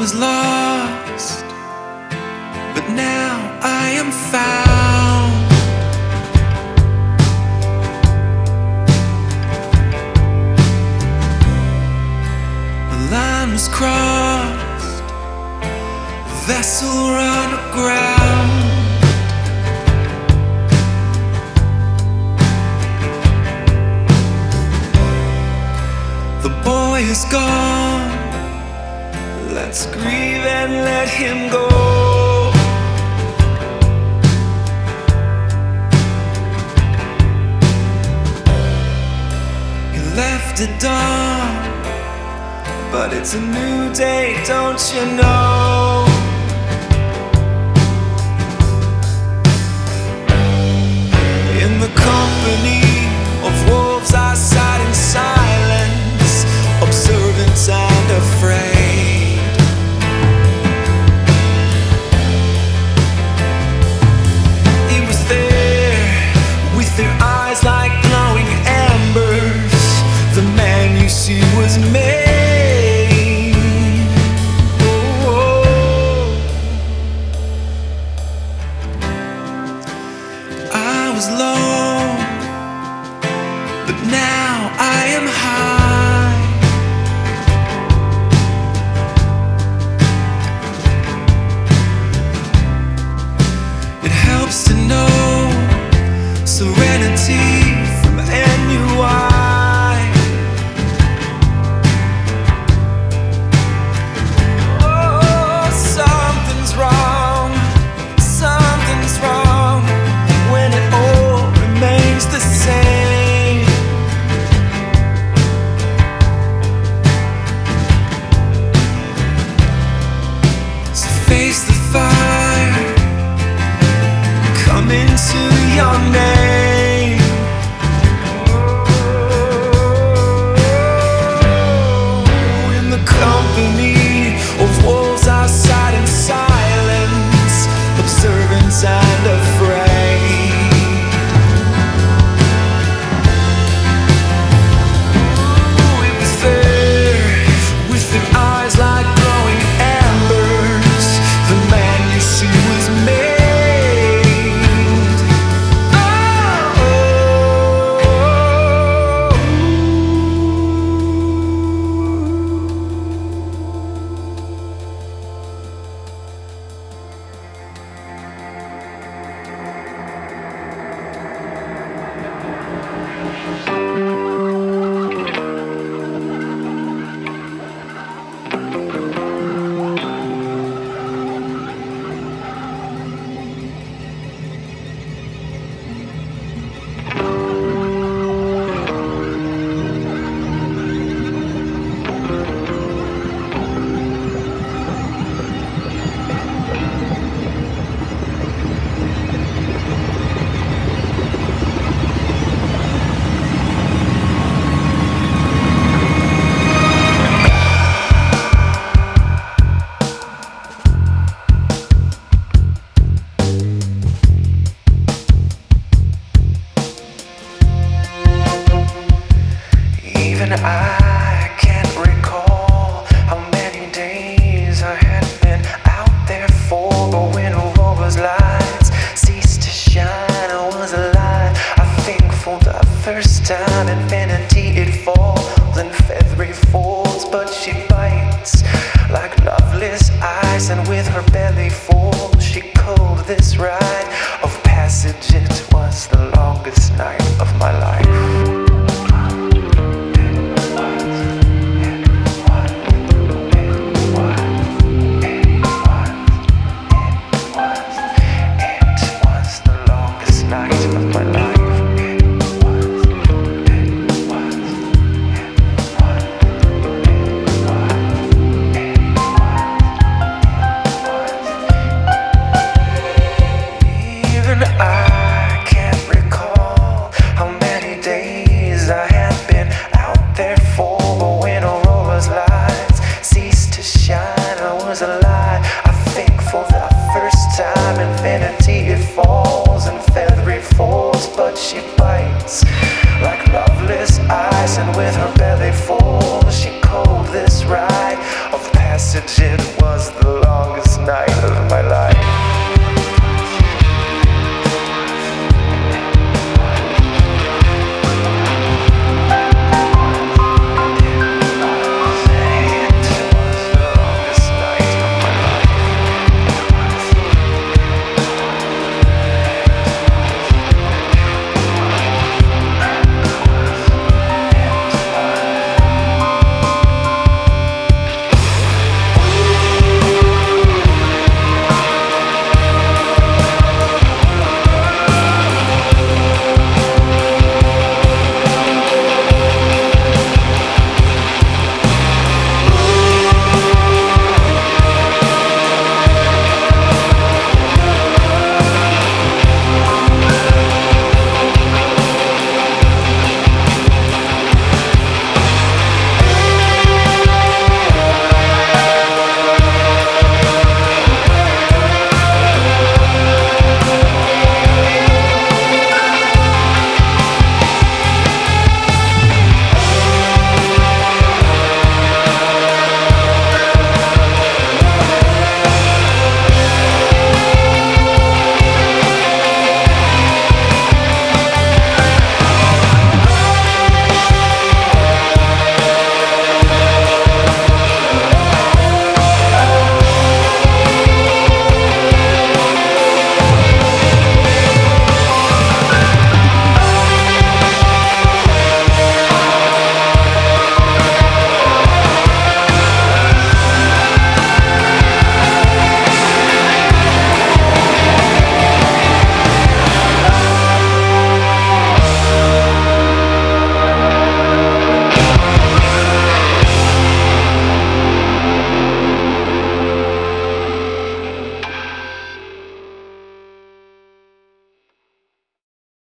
was lost, but now I am found. The line was crossed, vessel run aground. The boy is gone. Let's grieve and let him go. He left at dawn, but it's a new day, don't you know? In the company. I am high. belly full, she culled this ride of passage. It was the longest night of my life. it was the longest night of my life.